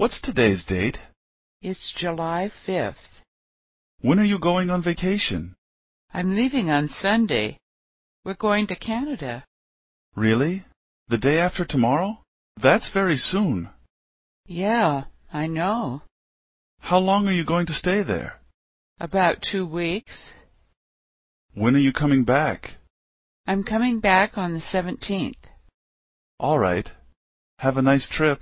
What's today's date? It's July 5th. When are you going on vacation? I'm leaving on Sunday. We're going to Canada. Really? The day after tomorrow? That's very soon. Yeah, I know. How long are you going to stay there? About two weeks. When are you coming back? I'm coming back on the 17th. All right. Have a nice trip.